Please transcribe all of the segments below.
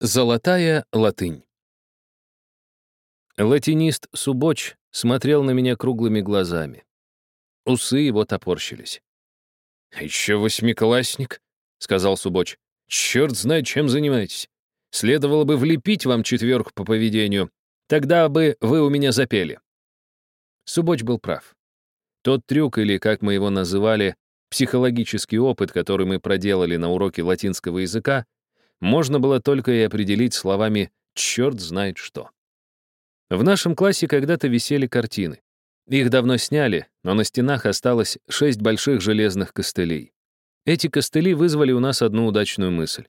Золотая латынь. Латинист Субоч смотрел на меня круглыми глазами. Усы его топорщились. «А «Еще восьмиклассник», — сказал Субоч. «Черт знает, чем занимаетесь. Следовало бы влепить вам четверку по поведению. Тогда бы вы у меня запели». Субоч был прав. Тот трюк, или, как мы его называли, психологический опыт, который мы проделали на уроке латинского языка, можно было только и определить словами «черт знает что». В нашем классе когда-то висели картины. Их давно сняли, но на стенах осталось шесть больших железных костылей. Эти костыли вызвали у нас одну удачную мысль.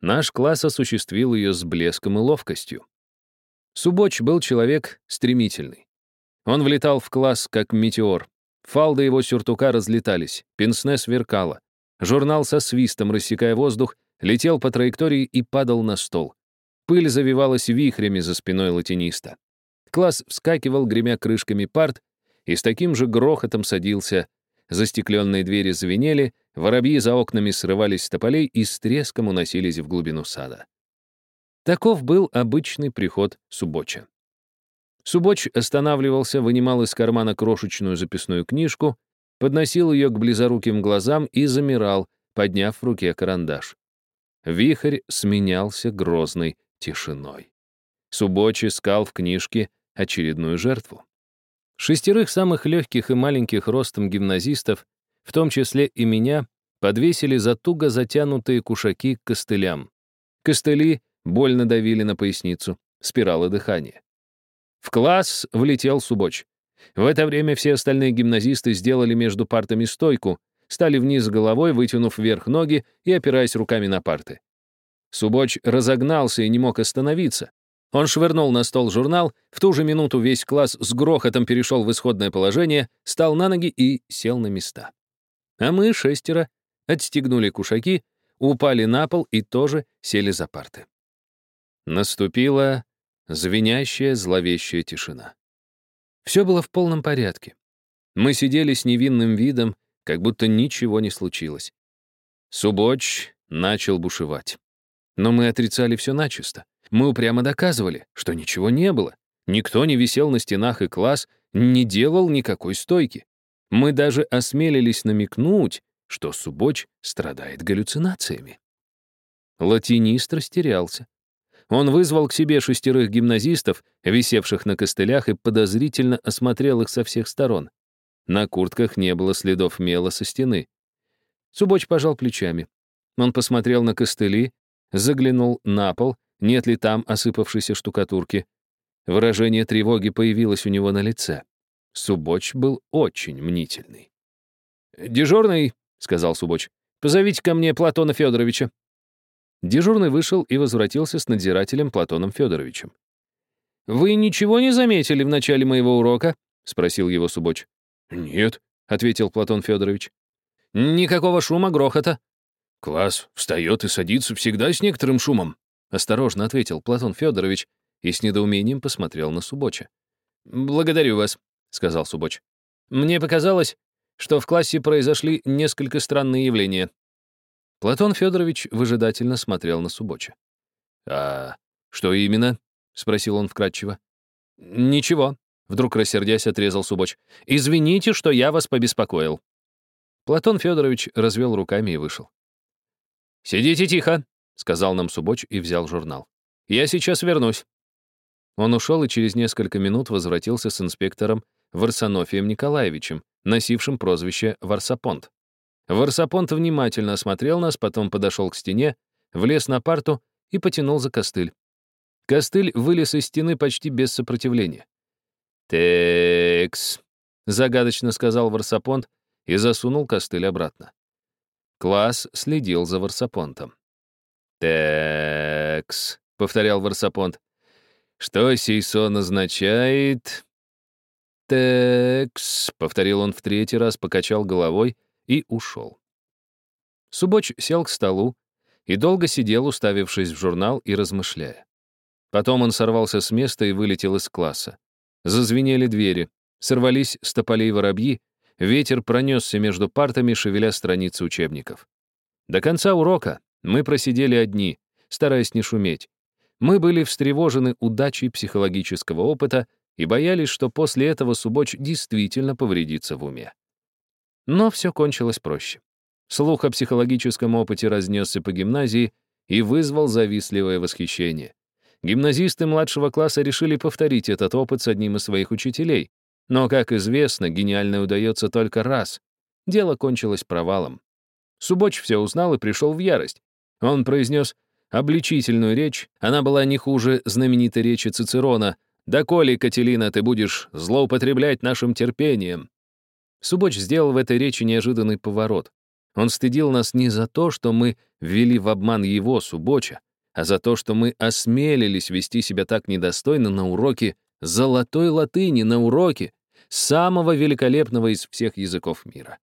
Наш класс осуществил ее с блеском и ловкостью. Субоч был человек стремительный. Он влетал в класс, как метеор. Фалды его сюртука разлетались, пенсне сверкало. Журнал со свистом, рассекая воздух, летел по траектории и падал на стол. Пыль завивалась вихрями за спиной латиниста. Класс вскакивал, гремя крышками парт, и с таким же грохотом садился. Застекленные двери звенели, воробьи за окнами срывались с тополей и с треском уносились в глубину сада. Таков был обычный приход Субоча. Субоч останавливался, вынимал из кармана крошечную записную книжку, подносил ее к близоруким глазам и замирал, подняв в руке карандаш. Вихрь сменялся грозной тишиной. Субоч искал в книжке очередную жертву. Шестерых самых легких и маленьких ростом гимназистов, в том числе и меня, подвесили за туго затянутые кушаки к костылям. Костыли больно давили на поясницу, спиралы дыхания. В класс влетел Субоч. В это время все остальные гимназисты сделали между партами стойку, стали вниз головой, вытянув вверх ноги и опираясь руками на парты. Субоч разогнался и не мог остановиться. Он швырнул на стол журнал, в ту же минуту весь класс с грохотом перешел в исходное положение, стал на ноги и сел на места. А мы, шестеро, отстегнули кушаки, упали на пол и тоже сели за парты. Наступила звенящая, зловещая тишина. Все было в полном порядке. Мы сидели с невинным видом, как будто ничего не случилось. Субоч начал бушевать. Но мы отрицали все начисто. Мы упрямо доказывали, что ничего не было. Никто не висел на стенах, и класс не делал никакой стойки. Мы даже осмелились намекнуть, что Субоч страдает галлюцинациями. Латинист растерялся. Он вызвал к себе шестерых гимназистов, висевших на костылях, и подозрительно осмотрел их со всех сторон. На куртках не было следов мела со стены. Субоч пожал плечами. Он посмотрел на костыли, заглянул на пол, нет ли там осыпавшейся штукатурки. Выражение тревоги появилось у него на лице. Субоч был очень мнительный. «Дежурный», — сказал Субоч, — «позовите ко мне Платона Федоровича». Дежурный вышел и возвратился с надзирателем Платоном Федоровичем. «Вы ничего не заметили в начале моего урока?» — спросил его Субоч. «Нет», — ответил Платон Федорович. «Никакого шума, грохота». «Класс встает и садится всегда с некоторым шумом», — осторожно ответил Платон Федорович и с недоумением посмотрел на Субоча. «Благодарю вас», — сказал Субоч. «Мне показалось, что в классе произошли несколько странные явления». Платон Федорович выжидательно смотрел на Субоча. «А что именно?» — спросил он вкратчиво. «Ничего», Вдруг рассердясь, отрезал Субоч. «Извините, что я вас побеспокоил». Платон Федорович развел руками и вышел. «Сидите тихо», — сказал нам Субоч и взял журнал. «Я сейчас вернусь». Он ушел и через несколько минут возвратился с инспектором Варсонофием Николаевичем, носившим прозвище Варсапонт. Варсапонт внимательно осмотрел нас, потом подошел к стене, влез на парту и потянул за костыль. Костыль вылез из стены почти без сопротивления. «Текс», — загадочно сказал Варсапонт и засунул костыль обратно. Класс следил за Варсапонтом. «Текс», — повторял Варсапонт. «Что сей сон означает?» «Текс», — повторил он в третий раз, покачал головой и ушел. Субоч сел к столу и долго сидел, уставившись в журнал и размышляя. Потом он сорвался с места и вылетел из класса. Зазвенели двери, сорвались с тополей воробьи, ветер пронесся между партами, шевеля страницы учебников. До конца урока мы просидели одни, стараясь не шуметь, Мы были встревожены удачей психологического опыта и боялись, что после этого Субоч действительно повредится в уме. Но все кончилось проще. Слух о психологическом опыте разнесся по гимназии и вызвал завистливое восхищение. Гимназисты младшего класса решили повторить этот опыт с одним из своих учителей. Но, как известно, гениальное удается только раз. Дело кончилось провалом. Субоч все узнал и пришел в ярость. Он произнес обличительную речь, она была не хуже знаменитой речи Цицерона «Да коли, Кателина, ты будешь злоупотреблять нашим терпением». Субоч сделал в этой речи неожиданный поворот. Он стыдил нас не за то, что мы ввели в обман его, Субоча, а за то, что мы осмелились вести себя так недостойно на уроке золотой латыни, на уроке самого великолепного из всех языков мира.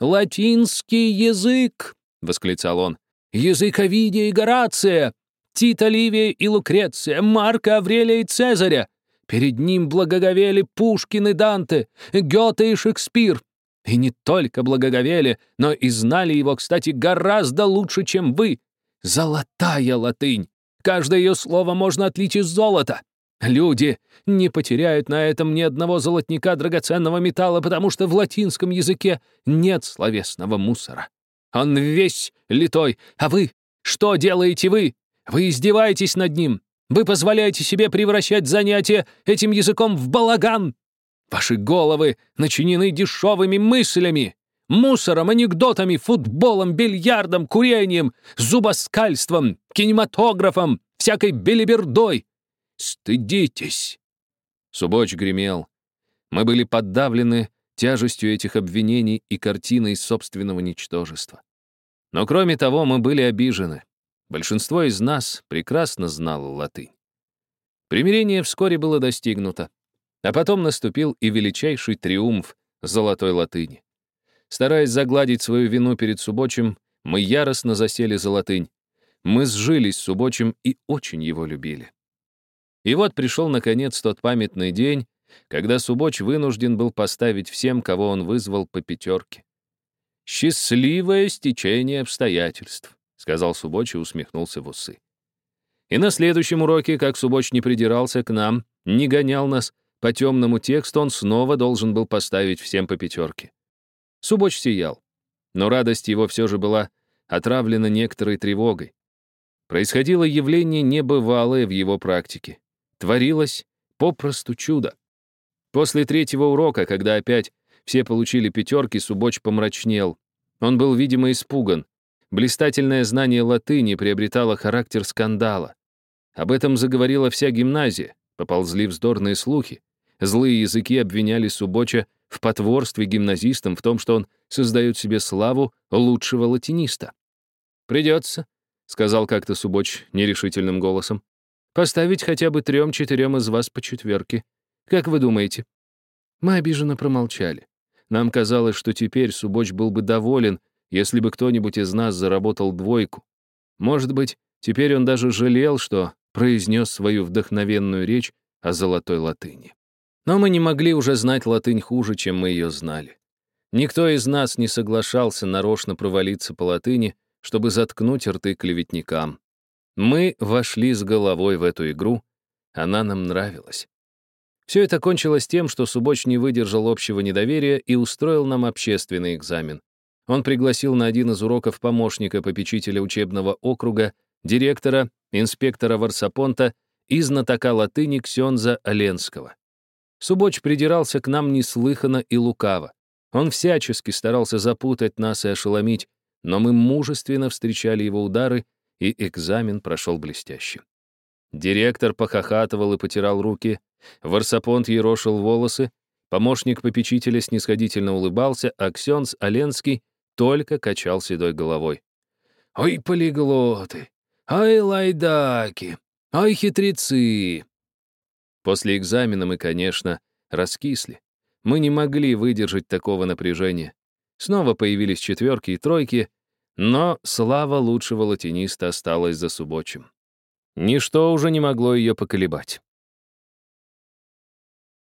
«Латинский язык!» — восклицал он. «Язык Овидия и Горация! Тита Ливия и Лукреция, Марка Аврелия и Цезаря! Перед ним благоговели Пушкин и Данте, Гёте и Шекспир. И не только благоговели, но и знали его, кстати, гораздо лучше, чем вы. Золотая латынь. Каждое ее слово можно отлить из золота. Люди не потеряют на этом ни одного золотника драгоценного металла, потому что в латинском языке нет словесного мусора. Он весь литой, а вы? Что делаете вы? Вы издеваетесь над ним. Вы позволяете себе превращать занятия этим языком в балаган. Ваши головы начинены дешевыми мыслями, мусором, анекдотами, футболом, бильярдом, курением, зубоскальством, кинематографом, всякой белибердой. Стыдитесь!» Субоч гремел. Мы были подавлены тяжестью этих обвинений и картиной собственного ничтожества. Но кроме того, мы были обижены. Большинство из нас прекрасно знало латынь. Примирение вскоре было достигнуто, а потом наступил и величайший триумф золотой латыни. Стараясь загладить свою вину перед Субочем, мы яростно засели за латынь. Мы сжились с Субочем и очень его любили. И вот пришел, наконец, тот памятный день, когда Субоч вынужден был поставить всем, кого он вызвал, по пятерке. «Счастливое стечение обстоятельств», — сказал Субоч и усмехнулся в усы. И на следующем уроке, как Субоч не придирался к нам, не гонял нас по темному тексту, он снова должен был поставить всем по пятерке. Субоч сиял, но радость его все же была отравлена некоторой тревогой. Происходило явление небывалое в его практике творилось попросту чудо. После третьего урока, когда опять все получили пятерки, Субоч помрачнел. Он был, видимо, испуган. Блистательное знание латыни приобретало характер скандала. Об этом заговорила вся гимназия, поползли вздорные слухи. Злые языки обвиняли Субоча в потворстве гимназистам в том, что он создает себе славу лучшего латиниста. «Придется», — сказал как-то Субоч нерешительным голосом. Поставить хотя бы трем-четырем из вас по четверке. Как вы думаете?» Мы обиженно промолчали. Нам казалось, что теперь Субоч был бы доволен, если бы кто-нибудь из нас заработал двойку. Может быть, теперь он даже жалел, что произнес свою вдохновенную речь о золотой латыни. Но мы не могли уже знать латынь хуже, чем мы ее знали. Никто из нас не соглашался нарочно провалиться по латыни, чтобы заткнуть рты клеветникам. Мы вошли с головой в эту игру, она нам нравилась. Все это кончилось тем, что Субоч не выдержал общего недоверия и устроил нам общественный экзамен. Он пригласил на один из уроков помощника попечителя учебного округа, директора, инспектора Варсапонта и знатока латыни Ксенза Оленского. Субоч придирался к нам неслыханно и лукаво. Он всячески старался запутать нас и ошеломить, но мы мужественно встречали его удары и экзамен прошел блестяще. Директор похохатывал и потирал руки, Варсапонт ерошил волосы, помощник попечителя снисходительно улыбался, а Ксенс Оленский только качал седой головой. «Ой, полиглоты! Ай, лайдаки! Ай, хитрецы!» После экзамена мы, конечно, раскисли. Мы не могли выдержать такого напряжения. Снова появились четверки и тройки, но слава лучшего латиниста осталась за субочим. Ничто уже не могло ее поколебать.